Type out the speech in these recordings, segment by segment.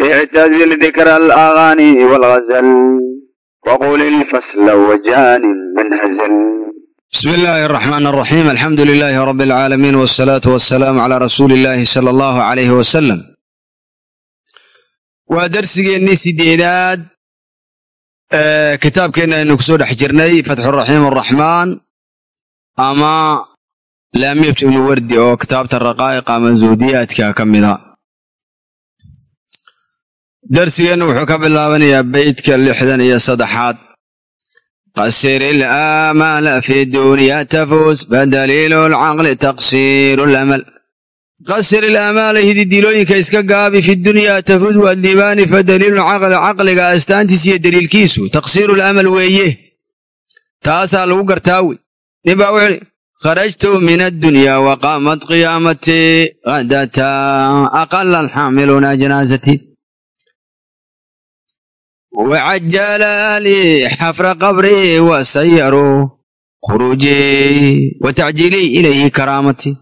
اعتزل ذكر الأغاني والغزل وقل الفصل وجان من هزل بسم الله الرحمن الرحيم الحمد لله رب العالمين والصلاة والسلام على رسول الله صلى الله عليه وسلم waa darsigeennii sideedaad kitaabkeenna aynu ku soo dhex jirnay fatxuraxiim araxmaan ama laamiyat ibnu wardi oo kitaabta raqaa'iq ama zuhdiyaadka ka mida darsigeennu wuxuu ka bilaabanayaa beytka lixdan iyo saddexaad. Qasir ilaamaala fi dunya tafuus badaliilu lcaqli taqsiiru lamal qasir ilaamaala hididilooyinka iska gaabi fi dunyaa tafuus waa diibaani fa daliilu lcaqli caqliga astaantiis iyo daliilkiisu taqsiiru lamal weeye. Taasaa lagu gartaa wey nin baa wuxuu kharajtu min addunyaa waqaamat qiyaamatii hadata aqala alxaamiluuna janaazati وعجل لي حفر قبري وسيروا خروجي وتعجيلي إليه كرامتي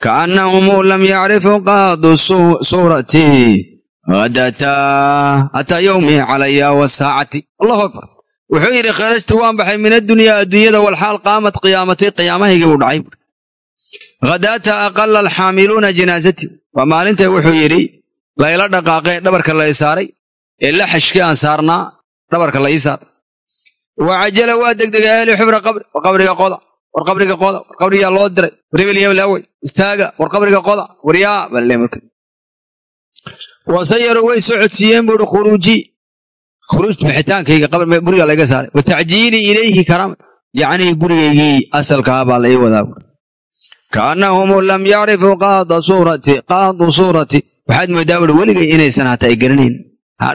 كأنهم لم يعرفوا قاض صورتي غدتا أتى يومي علي وساعتي الله أكبر wuxuu yidhi kharajtu waan baxay min addunyaa adduunyada walxaal qaamat qiyaamatii qiyaamahayga buu dhacay hadaata aqala alxaamiluuna janaazati waa maalintay wuxuu yidhi layla dhaqaaqee dhabarka lay saaray ee laxashkii aan saarnaa dhabarka la ii saar. Wa cajala waa degdegay ahli xubra qabri war qabriga qoda war qabriga qoda war qabriyaa loo diray. War hebel istaaga war qabriga qoda waryaa marka. Wasayaru way socodsiiyeen buuhi khuruuji. Khuruuj bixitaankayga guriga layga saaray. Wa tacjiili ilayhi karaama yacnii gurigaygii asalkaa baa la ii wadaa. Kaannahum lam yacrifuu qaada suurati qaadu suurati. Waxaad moodaa buhi weligay inaysan hataa ay garanayn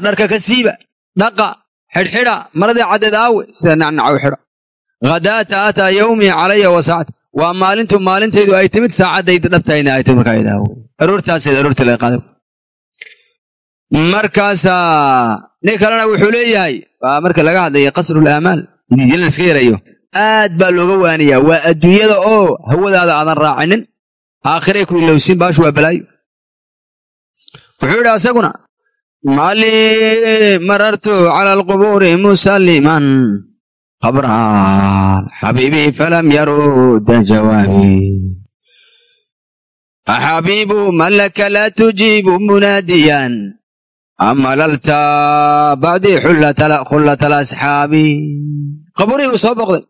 dharka ka siiba dhaqa xidhxidha maradii caddeed aawe sida nacnacaw xidha hadaata ataa yowmii calaya wa saacati waa maalintu maalintaydu ay timid saacaddayda dhabtayna ay timid markaa idaawo aroortaaseed aroortii laga qaaday markaasaa nin kalena wuxuu leeyahay waa marka laga hadlaya qasrul aamaal ididilana iska yarayo aad baa looga waaniyaa waa adduunyada oo hawadaada aadan raacinin aakhiray ku ilowsin baashu waa balaayo. Wuxuu yidhi asaguna mali marartu cala alqubuuri musalliman qabran xabiibii falam yarudda jawaabii axabiibu man laka laa tujiibu munaadiyan amalalta bacdii khullata alasxaabi qabuurii buu soo boqday.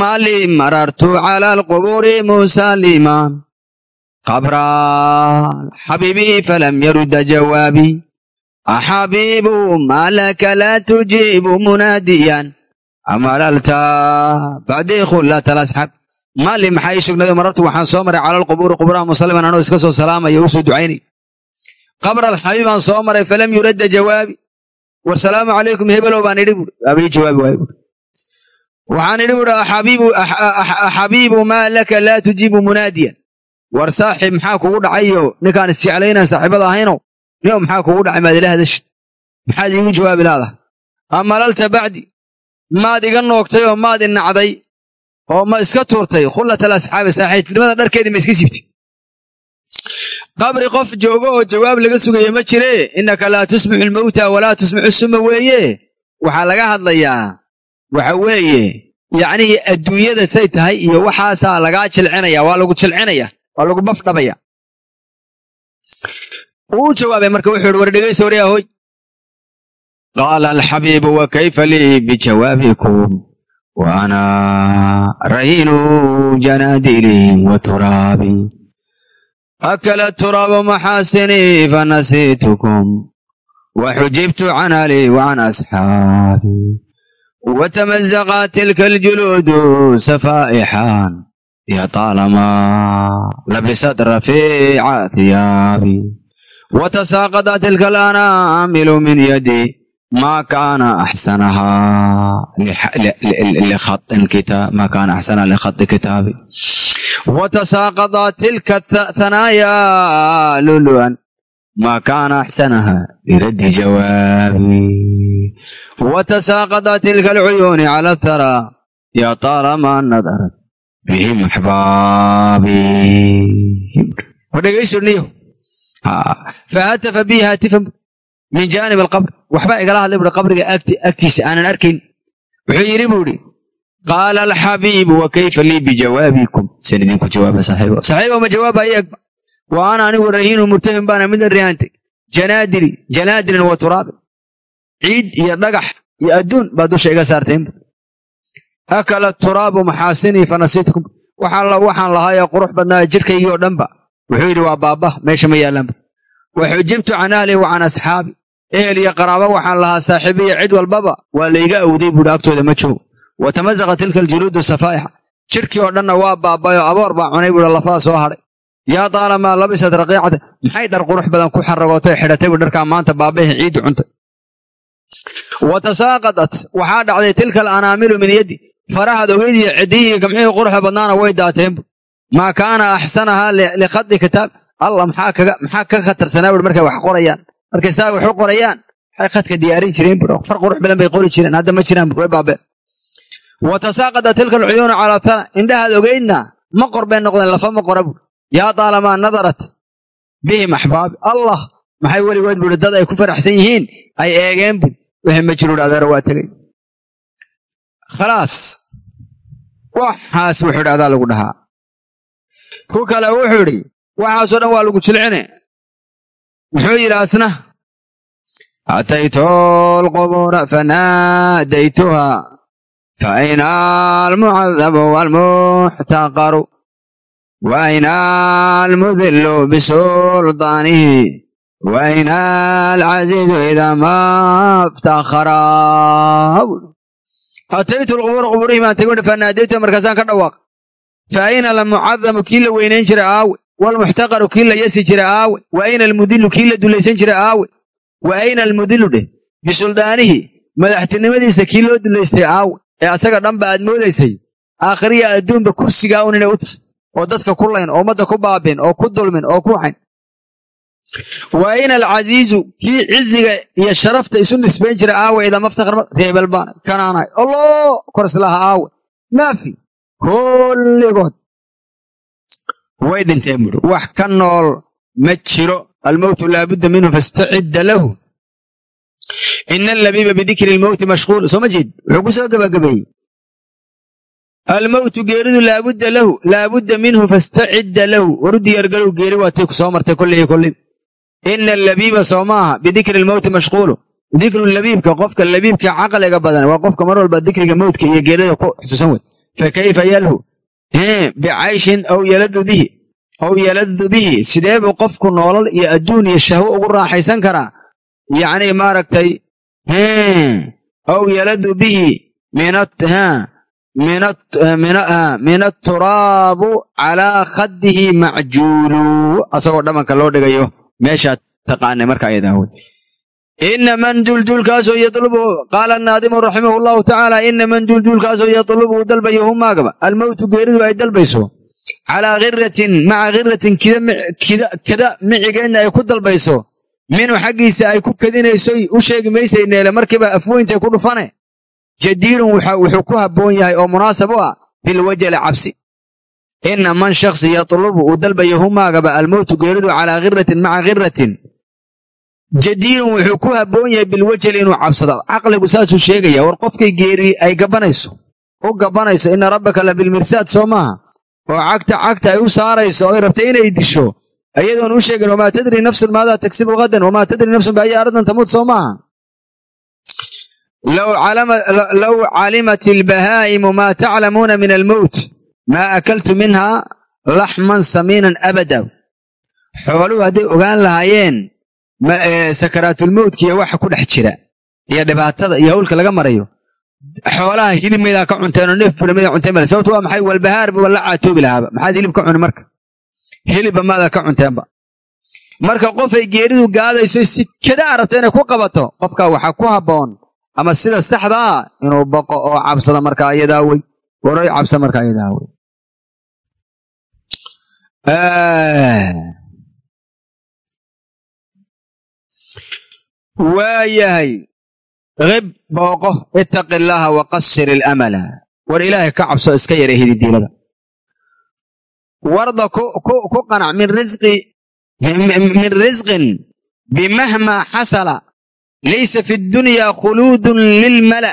Mali marartu cala alqubuuri musalliman qabran xabiibii falam yarudda jawaabii axabiibu maa laka laa tujiibu munaadiyan amalalta bacdii khullata alasxaab maali maxaa ii sugnaday marartu waxaan soo maray cala alqubuuri quburaha musalliman anoo iska soo salaamaya u soo ducaynay qabra alxabiibaan soo maray falam yuradda jawaabi wasalaamu calaykum hebelow baan idhi buuri waaba ii jawaabi waaye buuri waxaan idhi buuri axabiibu maa laka laa tujiibu munaadiyan war saaxib maxaa kugu dhacayo ninkaan nio maxaa kugu dhacay maad ila hadashid maxaad iigu jawaabi laadaha amalalta bacdi maad iga noogtay oo maad i nacday oo ma iska tuurtay khullat alasxaabi saaxiibtinimada dharkeedii ma iska siibtay qabri qof joogo oo jawaab laga sugayo ma jiree innaka laa tusmixu almowta walaa tusmixu suma weeye waxaa laga hadlayaa waxa weeye yacnihii adduunyada say tahay iyo waxaasaa lagaa jilcinaya waa lagu jilcinaya waa lagu bafdhabaya wuu jawaabay marka wuxuu ihi war dhegaysa waryaa hoy qaala alxabiibu wa kayfa lii bijawaabikum wa ana rahiinu janaadilihim wa turaabi akala turaabu maxaasinii fanasiitukum wa xujibtu can ali wa can asxaabi وتمزقت تلك الجلود سفائحا يا طالما لبست رفيع ثيابي watasaaqada tilka alanaamilu min yadi ma kaana axsanahaa ma kaana axsanaha likhadi kitaabi watasaaqada tilka thanaayaa luluan ma kaana axsanaha liraddi jawaabi watasaaqada tilka alcuyuuni cala atharaa yaa taalamaa nadarat bihim axbaabi wadhegaysoniyo faatafa bi haatifan min jaanib alqabr. Waxba igala hadlay buui qabriga agtiisa. Aanan arkayn wuxuu yidhi buu idhi qaala alxabiibu wa kayfa lii bijawaabikum san idinku jawaaba saaxiibo saaxiibo ma jawaabaayo eegba wa ana anigu rahiinu murtahin baana midan rihaantay janaadiri janaadirin wa turaabin ciid iyo dhagax iyo adduun baa dusha iga saarteenba akala turaabu maxaasinii fanasiidkum waxaan lahaayee qurux badnaa wuxuu yidhi waa baabah meesha ma yaallaanba wa xujibtu can ahli wa can asxaabi. Ehel iyo qaraaba waxaan lahaa saaxiibiya cid walbaba waa layga awday buuhi agtooda ma joogo wa tamasaqa tilka aljuluudu safaa'ixa. Jidhkii oo dhanna waa baabayoo aboor baa cunay buuhi lafaa soo hadhay yaa taalamaa labisat raqiicata maxay dhar qurux badan ku xaragootay xidhatay buu dharkaa maanta baabahi ciiddu cuntay. Wa tasaaqadat waxaa dhacday tilka alanaamilu min yaddi farahaad ogeydiya ciddiyihii gamcihii quruxda badnaana way daateenbu maa kaana axsanahaa likhadi kitaab allah maxaa ka khatarsanaa bui markay wax qorayaan markay saa wax u qorayaan waxay khadka diyaarin jireen bur far qurux badan bay qori jireen hadda ma jiraan way baabeen wa tasaaqada tilka alcuyuunu calaa tana indhahaad ogeydna ma qor bay noqdeen lafa ma qora bur yaa taalamaa nadarat bihim axbaabi allah maxay weligood buuri dad ay ku faraxsan yihiin ay eegeen bur wixii ma jiruur adeero waa tegey khalaas waxaas wuxuu idhi adaa lagu dhahaa ku kale wuxuu idhi waxaasoo dhan waa lagu jilcine. Muxuu yidhi asna ataytu alqubura fanaadaytuha faayna almucadabu walmuxtaqaru waayna almudillu bisuldaanihi waayna alcaziizu idaa ma iftakhara ataytu alqubuura qubuurihii baan tegin fanaadaytuha markaasaan ka dhawaaq fa ayna almucadamu kii la weynayn jira aawe walmuxtaqaru kii la yasi jira aawe wa ayna almudilu kii la dulaysan jira aawe wa ayna almudilu dheh bisuldaanihi madaxtinimadiisa kii loo dulaystay aawe ee asaga dhanba aad moodaysay aakhiriya adduunba kursigaa un inay u tahay oo dadka ku layn oo ummadda ku baabin oo ku dulmin oo ku xayn wa ayna alcasiizu kii ciziga iyo sharafta isu nisbayn jira aawe idaa maftakar reebel baana kanaanahay allah korslaha aawe maafi kulligood way dhinteen buuri wax ka nool ma jiro almowtu laabudda minhu fastacidda lahu. Ina allabiiba bidikri lmowti mashquul soo ma jeed wuxuu ku soo gebagabeeyey almowtu geeridu laabudda lahu laabudda minhu fastacidda lahu. Waru diyaargalow geeri waatay ku soo martay kolley kolley ina allabiiba soo maaha bidikri lmowti mashquulu dikru labiibka qofka labiibka caqliga badan waa qofka mar walba dikriga mowtka iyo geerida ku xusuusan wey fakayfa yalhu bicayshin aw yaladu bihi aw yaladu bihi sidee buu qofku noolal iyo adduun iyo shahwo ugu raaxaysan karaa yacni maaragtay aw yaladu bihi min aturaabu calaa khaddihi macjuulu asagoo dhamanka loo dhigayo meeshaad taqaanay marka ayadaawey ina man duulduulkaasoo yadlubu qaala naadimu raximah llahu tacaala ina man duulduulkaasoo yadlubu dalbayo humaagaba almowtu geeridu ay dalbayso calaa khiratin maca khiratin kada micigeedna ay ku dalbayso minhu xaggiisa ay ku kadinayso u sheegi maysay neele markiiba afweyntay ku dhufane jadiirun wuxuu ku habboon yahay oo munaasab u ah bilwajali cabsi ina man shaksi yatlubu uu dalbayo humaagaba almowtu geeridu calaa khiratin maca khiratin jadiirun wuxuu ku habboon yahay bilwajali inuu cabsado. Caqligu saasuu sheegaya war qofkay geeri ay gabanayso u gabanayso ina rabbaka la bilmirsaad soo maaha? Oo cagta cagta ay u saarayso oo ay rabtay inay disho ayadoon u sheegin wamaa tadri nafsun maadaa tagsibu hadan wamaa tadri nafsun biayi ardan tamuut soo maaha? Low calimat ilbahaa'imu maa taclamuuna min almowt maa akaltu minha laxman samiinan abada. Xooluhu hadday ogaan lahaayeen sakaraatulmowtkiiyo waxa ku dhex jira iyo dhibaatada iyo hawlka laga marayo. Xoolaha hilib maydaa ka cunteen oo neef fulamaydaa cunteen bale sababtu waa maxay walbahaarba waa la caatoobi lahaaba maxaad hilib ka cuni marka? Hilibba maadaa ka cunteenba marka qofay geeridu gaadayso sikada arabta inay ku qabato qofka waxaa ku habboon ama sida saxda ah inuu baqo oo cabsada markaa iyadaa wey waroy cabsa markaa iyadaa wey waayahay qib booqo ittaqi illaaha wa qasir ilamala war ilaahay ka cabso iska yara hididiilada. Warda ku qanac min risqi min risqin bimahma xasala laysa fi dunya khuluudun lilmala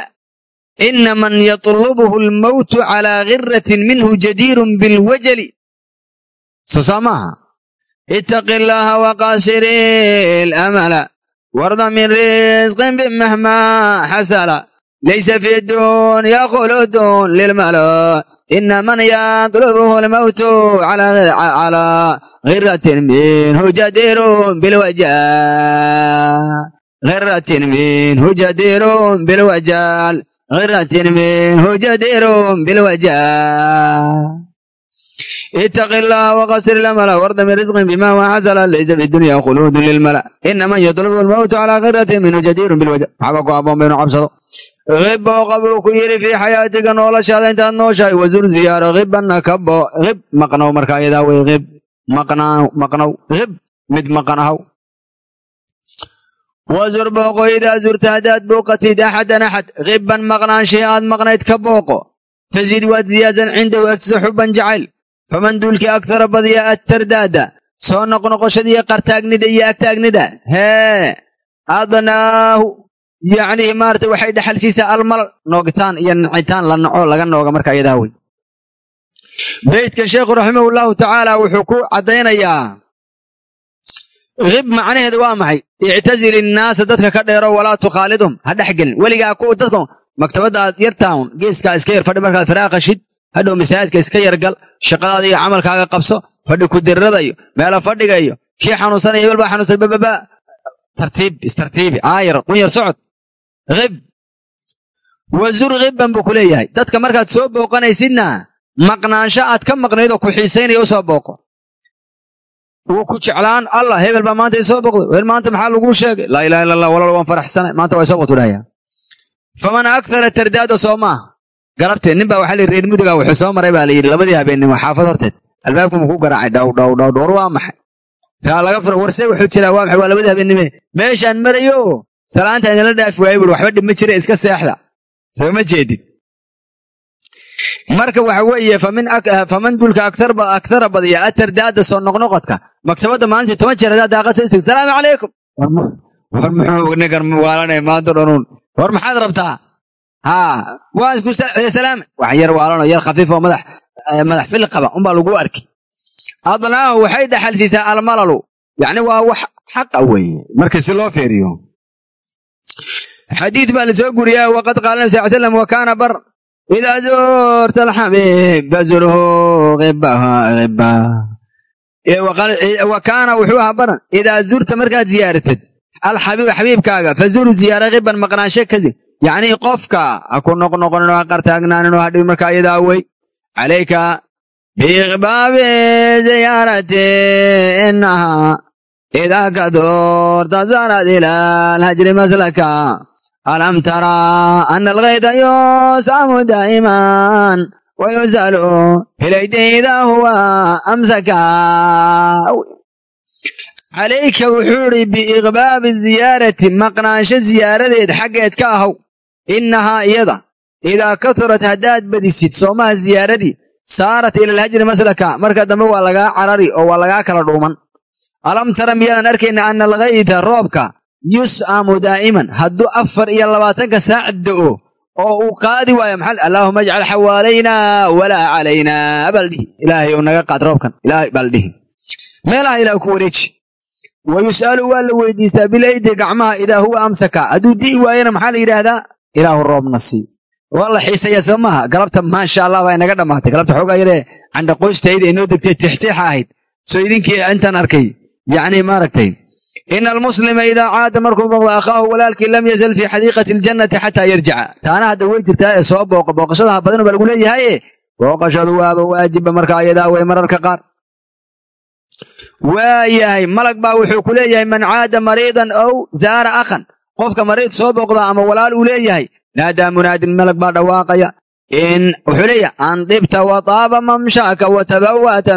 ina man yatlubhu almowtu calaa giratin minhu jadiirun bilwajali. Soo saa maaha ittaqi illaaha waqaasiri lamala warda min risqin bimahma xasala laysa fi dunya khuluudun lilmala ina man yatlubhu almowtu calaa giratin minhu jadiirun bilwajal giratin minhu jadiirun bilwajal itaqi llaaha waqasir lamala warda min risqin bima waa xasala laysa fi dunya khuluudun lilmala ina man yatlubu lmowta calaa khirati minhu jadiirun bilwaja waxba ku abboonba inuu cabsado hibba oo qabuu ku yirig lii xayaatiga nooloshaada intaad nooshahay wazur ziyaaro hibanna kabo hib maqnow markaa iyadaa wey hib maqnow hib mid maqan ahaw wazur booqo idaa zurta haddaad booqatid axadan axad hibban maqnaanshay aad maqnayd ka booqo fazid waad ziyaasan cindahu agtisa xubban faman duulkii agtara badiya attardaada soo noqnoqoshadiiyo qartaagnida iyo agtaagnida hee adnaahu yacnihi maarata waxay dhexal siisaa almal noogitaan iyo nacitaan la naco laga nooga marka iyadaa wey beydkan sheekhu raximahu llahu tacaala wuxuu ku caddaynayaa hib macnaheedu waa maxay ictazil innaasa dadka ka dheero walaa tukhaalidhum ha dhex gelin weligaa dadka maktabadda aad yartaan geeskaa iska yar fadhi markaad firaaqashid hadhow masaajidka iska yargal shaqadaada iyo camalkaaga qabso fadhi kudirrada iyo meelo fadhiga iyo kii xanuunsanaya hebel baa xanuunsan bababa tartiib istartiibi aayar qunyar socod. Hib wazur hibban buu ku leeyahay. Dadka markaad soo booqanaysidna maqnaansho aad ka maqnayd oo ku xiisaynaya u soo booqo. Wuu ku jeclaan allah hebel baa maanta isoo booqday. Hebel maanta maxaa laguu sheegay? Laa ilaha illa allah walaal waan faraxsanay maanta waa isoo booqtu dhahaya faman aktara tardaada soo maaha galabteed nin baa waxaa layidhi reer muduga wuxuu soo maray baa layidhi labadii habeennimo xaafad horteed albaabku mu ku garaacay dhow dhow dhow dhowr waa maxay kaa laga furo warse wuxuu jiraa waa maxay waa labadii habeennime meeshaan marayo salaanta inala dhaafi waayo buri waxba dhib ma jira iska seexda soo ma jeedid marka waxa weeye faman dulka aktara badiya atardaada soo noqnoqodka maktabadda maalintii toban jeer haddaa daaqad soo istagto salaamu calaykum war muxuu nigan waalanay maanta dhanuun war maxaad rabtaa haa waan isku salaam. Wax yar waalano yar khafiif oo madax madax fil qaba unbaa lagu arki. Adnaahu waxay dhaxal siisaa almalalu. Yacni waa wax xaqa weeye. Marka si loo feeriyo xadiid baa la soo guriyaa waqad qaala nabi sal slam wa kaana bar idaa zuurta alxabiib fazurhu qibaha qiba wa kaana wuxuu ahaa baran idaa zurta markaad ziyaaratid alxabiib xabiibkaaga fazuru ziyaara qiban maqnaanshe kasi yacnii qofka ha ku noqnoqonin oo ha qartaagnaanin oo hadhibi markaa iyadaa wey. Calayka biiqbaabi ziyaarati innaha idaa ka doorta saarad ilaa alhajri maslaka. Alam tara ana alghayda yusamu daa'iman wayusalu ilaydi idaa huwa amsaka. Calayka wuxuu idhi biiqbaabi ziyaarati maqnaansho ziyaaradeed xaggeed ka ahow innahaa iyada idaa kasurat haddaad badisid soomaha ziyaaradii saarat ila alhajri maslaka marka dambe waa lagaa carari oo waa lagaa kala dhuuman alam tara miyaadan arkayna ana alghayda roobka yus'amu daa'iman hadduu afar iyo labaatanka saac da'o oo uu qaadi waayo maxal allaahuma ajcal xawaalaynaa walaa calaynaa baaldhihi ilaahay ou naga qaad roobkan ilaahay baaldhihi meelaha ilaah ku wareeji wa yus'alu waa la weydiistaa bilaydi gacmaha idaa huwa amsaka hadduu di'i waayana maxaa la yidhaahdaa ilaahu roobna sii waa la xiisaya soo maaha? Galabta maasha allah baa inaga dhammaatay galabta xoogaa yaree candhaqoystayda inoo degtay tixtiixa ahayd. Soo idinkii intaan arkay yacni maaragtay ina almuslima idaa caada markuu booqdo akhaahu walaalkii lam yazal fii xadiiqati aljannati xataa yarjica. Taana hadda way jirtaa ee soo booqo. Booqashadaha badan baa lagu leeyahaye booqashadu waaba waajiba marka ayadaa way mararka qaar. Waayahay malag baa wuxuu ku leeyahay man caada mariidan ow zaara akhan qofka mariid soo booqda ama walaal uu leeyahay naadaa munaadin malag baa dhawaaqaya wuxuu leeyahay an dibta wa taaba mamshaaka wa tabawa'ta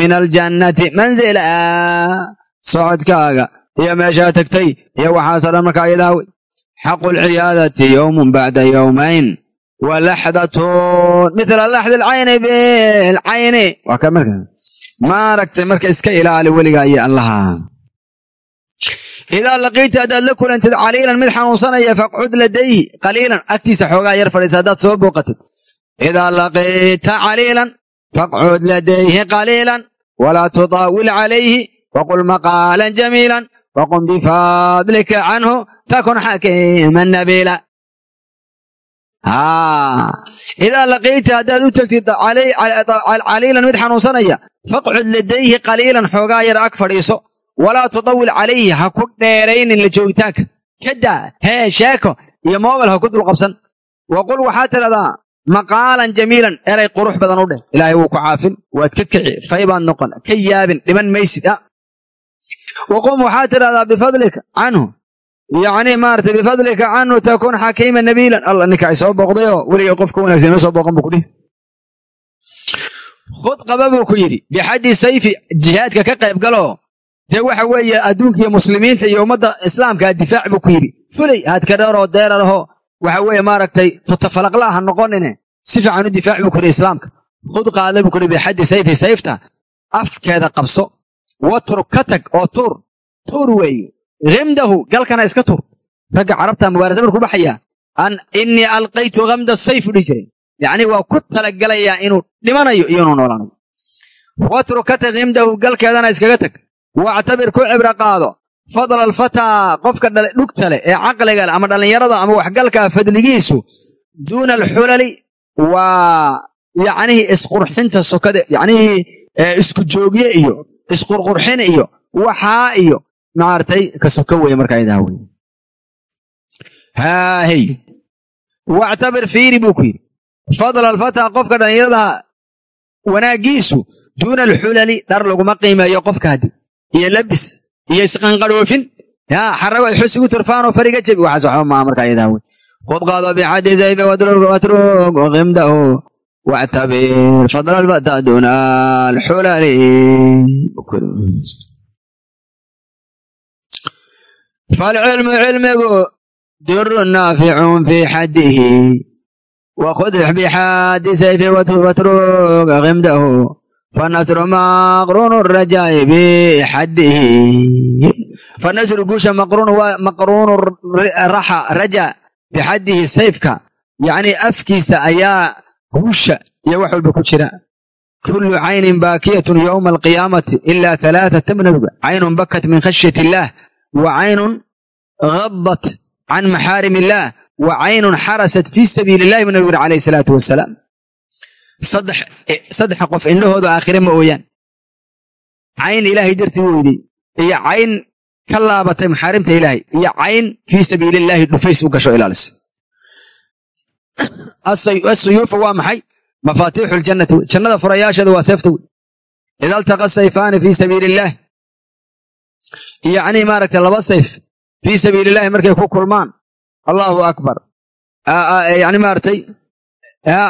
min aljannati manzila. Socodkaaga iyo meeshaa tagtay? Iyo waxaasoo dhan markaa iyadaawe xaqu lciyaadati yowmun bacda yowmayn wa laxdatun. Mithla laxdi alcayni bilcayni marka maaragtay marka iska ilaali weligaa iyo allaha idaa laqiita haddaad la kulantid caliilan mid xanuunsanaya faqcud ladayhi qaliilan agtiisa xoogaa yar fadhiisa haddaad soo booqatid idaa laqiita caliilan faqcud ladayhi qaliilan walaa tudaawil calayhi waqul maqaalan jamiilan waqum bifadlika canhu takun xakiiman nabiila idaa laqiita haddaad u tegtid caliilan mid xanuunsanaya faqcud ladayhi qaliilan xoogaa yar ag fadhiiso walaa tudawil calayhi ha ku dheeraynin la joogitaanka. Kadaa hee sheeko iyo mobil ha ku dulqabsan waqul waxaad tidhahdaa maqaalan jamiilan eray qurux badan u dheh. Ilaahay wuu ku caafin waad ka kici faybaad noqon ka yaabin dhiman maysid ah. Waqum waxaad tidhahdaa bifadlika canhu. Yacni maarata bifadlika canhu takun xakiima nabiilan. Alla ninka soo booqdayoo weligay qofka wanaagsan ima soo booqan buu kudhihi khud qaba buu ku yidhi bixaddi sayfi jihaadka ka qayb galoo dee waxa weeye adduunkiiyo muslimiinta iyo ummadda islaamkaa difaac buu ku yidhi. Fulay haadka dheeroo deerarahoo waxa weeye maaragtay futafalaqla ha noqonine. Si fiican u difaac buu ku yidhi islaamka. Khud qaada buu ku yidhi bixaddi sayfi sayfta. Afkeeda qabso. Watruk ka tag oo tuur tuur weeye himdahu galkana iska tuur ragga carabta mubaarasa markuu baxayaa an innii alqaytu hamda sayf u dhihi jiray. Yacni waa ku talagalayaa inuu dhimanayo iyo inuu noolaanayo. Himdahu galkeedana iskaga tag wactabir ku cibro qaado fadla alfataa qofka dhugta leh ee caqliga leh ama dhallinyarada ama waxgalkaa fadligiisu duuna alxulali waa yacnihii isqurxinta sokada yacnihii isku joogye iyo isqurqurxin iyo waxaa iyo maartay ka soko weye markaa idaa wey haahey wactabir fiiri buu ku yidhi fadla alfataa qofka dhallinyarada wanaaggiisu duuna alxulali dhar laguma qiimeeyo qofka iyo labis iyo isqanqadhoofin yaa xarago ay xus igu turfaanoo fariga jebi. Waxaas waxba maa markaa idaa wey khud qaado zaybe watrug qimdahu. Wactabir fadla alxulali falcilmu cilmigu dirun naaficun fii xaddihi. Wakhud bixaddi watrug qimdahu fanasru maqruunu rajaa'i bixaddihi fanasru guusha maqruunu raxa raja bixaddihi sayfka yacnii afkiisa ayaa guusha iyo wax walba ku jira kullu caynin baakiyatun yowma alqiyaamati ilaa alaaata bnabiga caynun bakat min khashyat illaah wa caynun ghadat can maxaarim illaah wa caynun xarasat fii sabiili illahi yuri calayhi salaatu wasalaam saddex qof indhahooda aakhire ma ooyaan. Cayn ilaahay dartii u iyo cayn ka laabatay maxaarimta ilaahay iyo cayn fii sabiilillaahi dhufays u gasho ilaalis. Asuyuufa waa maxay? Mafaatiixu ljannati jannada furayaasheeda waa seefta wey ida altaqa sayfaani fii sabiili illaah yacnii maaragtay laba sayf fii sabiilillahi markay ku kulmaan. Allaahu akbar. Yani maaragtay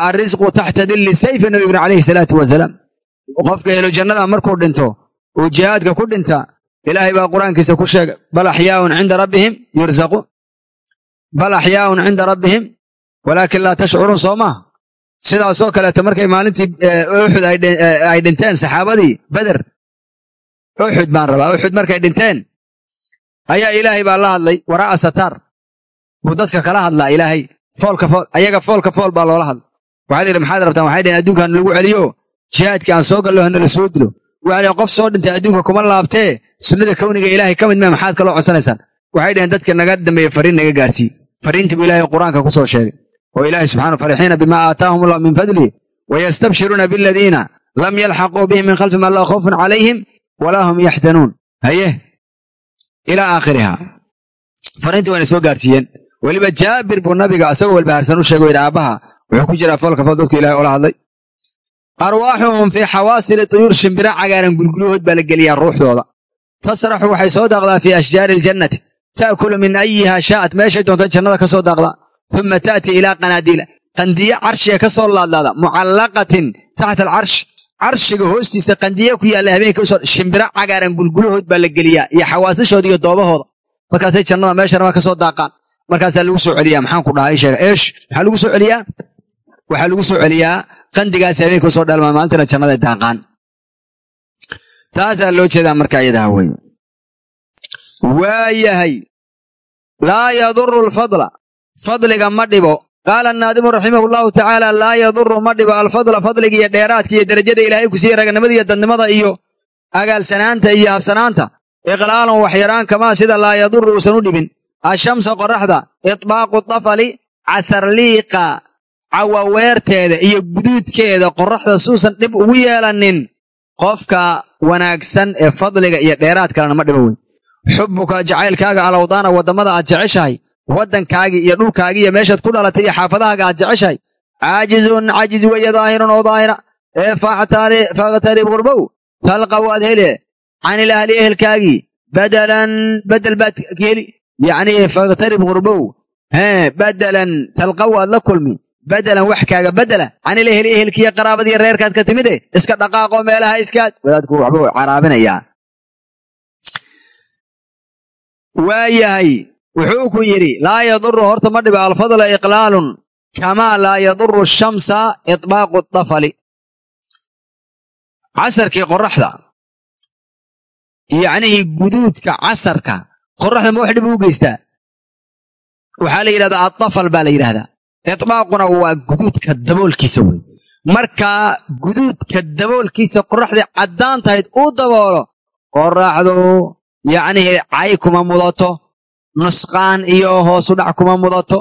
arrisqu taxta dilli sayfi nabiguna calayhi salaatu wasalaam. Qofka helo jannada markuu dhinto uu jihaadka ku dhinta ilaahay baa qur'aankiisa ku sheegay bal axyaaun cinda rabbihim yurzaquun bal axyaaun cinda rabbihim walaakin laa tashcuruun soo maaha sidaasoo kaleeta markay maalintii uxud ay dhinteen saxaabadii beder uxud baan rabaa uxud markay dhinteen ayaa ilaahay baa la hadlay waraa'a sataar buu dadka kala hadlaa ilaahay ayaga foolka fool baa loola hadla waxaa layidhi maxaad rabtaan waxay dhaheen adduunkan lagu celiyo? Jihaadkii aan soo gallo hanala soo dilo. Waxaa layidhi qof soo dhintay adduunka kuma laabtee sunnada kowniga ilaahay ka mid mee maxaad kaloo codsanaysaan waxay dhaheen dadka naga dambeeye fariin naga gaarsiiye. Fariintii buu ilaahay qur'aanka ku soo sheegay. Oo ilaahay subxaanu farixiina bimaa aataahum allah min fadlih wayastabshiruuna biladiina lam yalxaquu bihim min khalfihim allaa khawfun calayhim walaa hum yaxzanuun. Haye ilaa aakhiriha. Fariintii wayna soo gaarsiiyeen weliba jaabir buu nabiga asagoo walbahaarsan u sheego yidhi aabbaha wuxuu ku jiraa foolka fool dadku ilahay ola hadlay. Arwaaxuhum fii xawaasili tuyuur shimbira cagaaran gulguluhood baa la geliyaa ruuxdooda. Tasraxu waxay soo daaqdaa fii ashjaari aljannati ta'kulu min ayiha shaa'at. Meeshay doonta jannada ka soo daaqdaa. Uma ta'ti ilaa qanaadiila qandiye carshiga ka soo laadlaada. Mucallaqatin taxta alcarsh carshiga hoostiisa qandiye ku yaalla habeenka u soo shimbira cagaaran gulgulahood baa la geliyaa iyo xawaasashooda iyo doobahooda. Markaasay jannada meesha rabaa ka soo daaqaan markaasaa lagu soo celiyaa maxaan ku dhahay sheega eesh maxaa lagu soo celiyaa? waxaa lagu soo celiyaa qandigaas habeenka u soo dhalmaa maalintina jannaday daaqaan. Taasaa loo jeedaa marka iyadaha wey waa yahay laa yaduru alfadla fadliga ma dhibo. Qaala annaadimu raximahu llahu tacaala laa yaduru ma dhibo alfadla fadliga iyo dheeraadka iyo derajada ilaahay ku siiyey raganimada iyo dadnimada iyo agaalsanaanta iyo habsanaanta iqlaalan waxyaraan kamaa sida laa yaduru uusan u dhibin ashamsa qoraxda itbaaqu dafali casarliiqa cawaweerteeda iyo guduudkeeda qoraxda suusan dhib ugu yeelanin. Qofka wanaagsan ee fadliga iyo dheeraadkalena ma dhibo wey xubuka jacaylkaaga alawdaana waddamada aad jeceshahay waddankaagii iyo dhulkaagii iyo meeshaad ku dhalatay iyo xaafadahaaga aad jeceshahay. Caajizun cajiz weeye daahirun oo daahira. Ee fakhtarib qurbow talqa waad hele. Canil ahli ehelkaagii badalan badel baad heli yacni fakhtarib qurbow hee badalan talqa waad la kulmi badalan wax kaaga bedela canil ehli ehelkiiyo qaraabadiiyo reerkaad ka timide iska dhaqaaqoo meelaha iskaad wadaadku waxbuu caraabinayaa waa yahay wuxuu ku yidhi laa yaduru horta ma dhiba alfadla iqlaalun kamaa laa yaduru shamsa itbaaqu dafali casarkii qoraxda yacnihii guduudka casarka qoraxda ma wax dhib u geystaa waxaa la yidhahdaa addafal baa la yidhahdaa. Itbaaquna waa guduudka daboolkiisa wey markaa guduudka daboolkiisa qoraxdii caddaan tahayd uu daboolo qoraxdu yacnihii cay kuma mudato nusqaan iyo hoosu dhac kuma mudato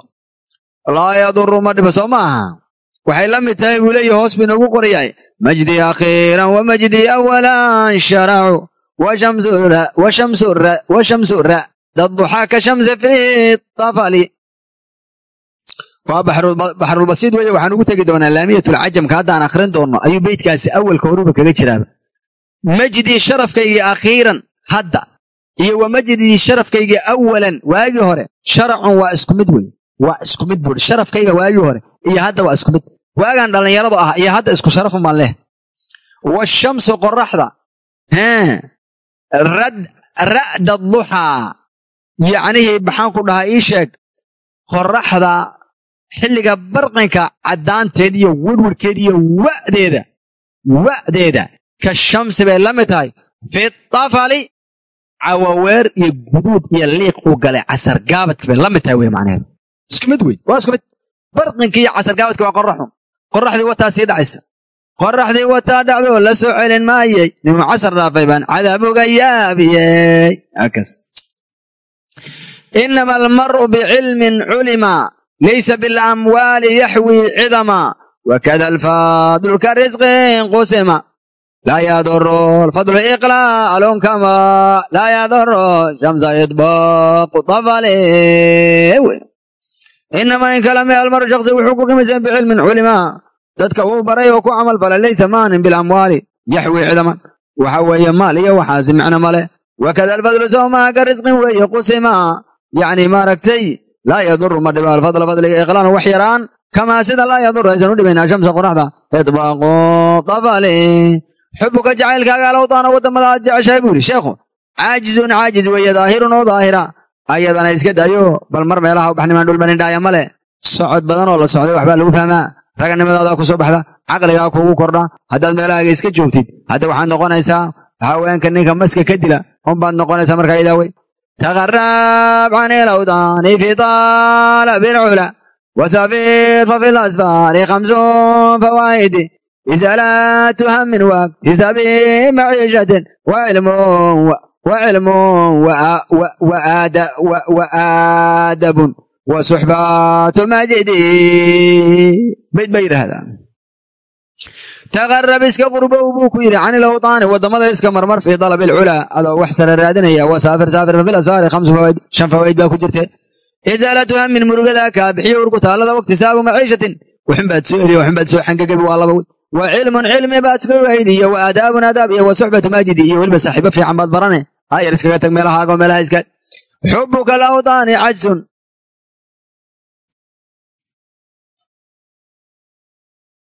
laa yaduru ma dhibo soo ma aha waxay la mid tahay buu leeyahy hoos buu inoogu qorayahay majdii akhiiran wa majdii awalan sharacu washamsu ra dadduxaa ka shamsi fi tafali waa baxrulbasiid weeye. waxaan ugu tegi doonaa laamiyatulcajamka haddaan akhrin doonno ayuu beydkaasi awalka horuba kaga jiraaba. majdii sharafkaygii akhiiran hadda iyo wa majdii sharafkaygii awalan waagii hore sharacun waa isku mid wey waa isku mid buuri. sharafkayga waagii hore iyo hadda waa isku mid. waagaan dhallinyaradu ah iyo hadda isku sharafun baan leh. washamsu qoraxda ra'da duxaa yacnihii maxaan ku dhahaa ii sheeg. Qoraxda xilliga barqanka caddaanteed iyo werwarkeed iyo wa'deeda wa'deeda ka shamsi bay la mid tahay. Fi tafali cawaweer iyo guduud iyo liiq uu galay casargaabadka bay la mid tahay wey macnaheedu isku mid wey waa isku mid. Barqanka iyo casargaabadka waa qoraxun qoraxdii wataa sii dhacaysa qoraxdii wataa dhacdoo la soo celin maayey. Nimu casar dhaafay baan cadaab uga yaabiyey inama almar'u bicilmin culima laysa bilamwaali yaxwi cidama. Wakada alfadlu ka risqin qusima. Laa yaduru alfadlu iqlaalun kama laa yaduru shamsa idbaqu tafale inama in almaru shaksi wuxuu ku qimaysan bicilmin culima dadka uu baray oo ku camal fala laysa maanin bilamwaali yaxwi cidaman. Waxa weeye maal iyo waxaasi micno male wakada alfadlu sawmaa ka risqin weeye qusima. Yacni maaragtay laa yaduru ma dhibo alfadla fadliga iqlaalan wax yaraan. Kamaa sida laa yaduru aysan u dhibayn ashamsa qoraxda idbaaqu tafale xubuka jacaylkaaga alawdaana waddamada aad jeceshahay buu yidhi sheekhu caajizun caajiz weeye daahirun oo daahira. Ayadana iska dayo bal mar meelaha ubaxnimaan dhulmanindhaaya ma leh. Socod badan oo la socday waxbaa lagu fahmaa raganimadaada ku soo baxda caqligaa kugu kordha. Haddaad meelahaaga iska joogtid hadda waxaad noqonaysaa haweenka ninka maska ka dila. Unbaad noqonaysaa markaa idaawey taqarab cani lawdaani fi talabi lcula wasafir fa fi lasfaari khamsun fawaa'idi isala tuhamin waag hisabi maciishatin wacilmun wacilmun waaadabun wa suxbaatu majidii taqarab iska qurbow buu ku yidhi can ilawtaani waddamada iska marmar fii dalabi alculaa adoo wax sare raadinaya wa saafir saafirfa bil shan fawaaid baa ku jirte isaalatu hamin murugada kaa bixiyo urku taalada waktisaabu maciishatin waxunbaad soo eriya waxunbaad soo xangegebi waa laba wa cilmun cilmi baad iska wahaydi iyo wa aadaabun aadaab iyo wa maajidi iyo weliba saaxiibo fiican baad barane ayar iskaga tag meelahaago meelaha xubuka alawtaani cajsun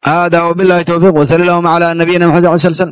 hada wbilahi towfiiq wsal allahuma cala nabiyina mxamed l sl slm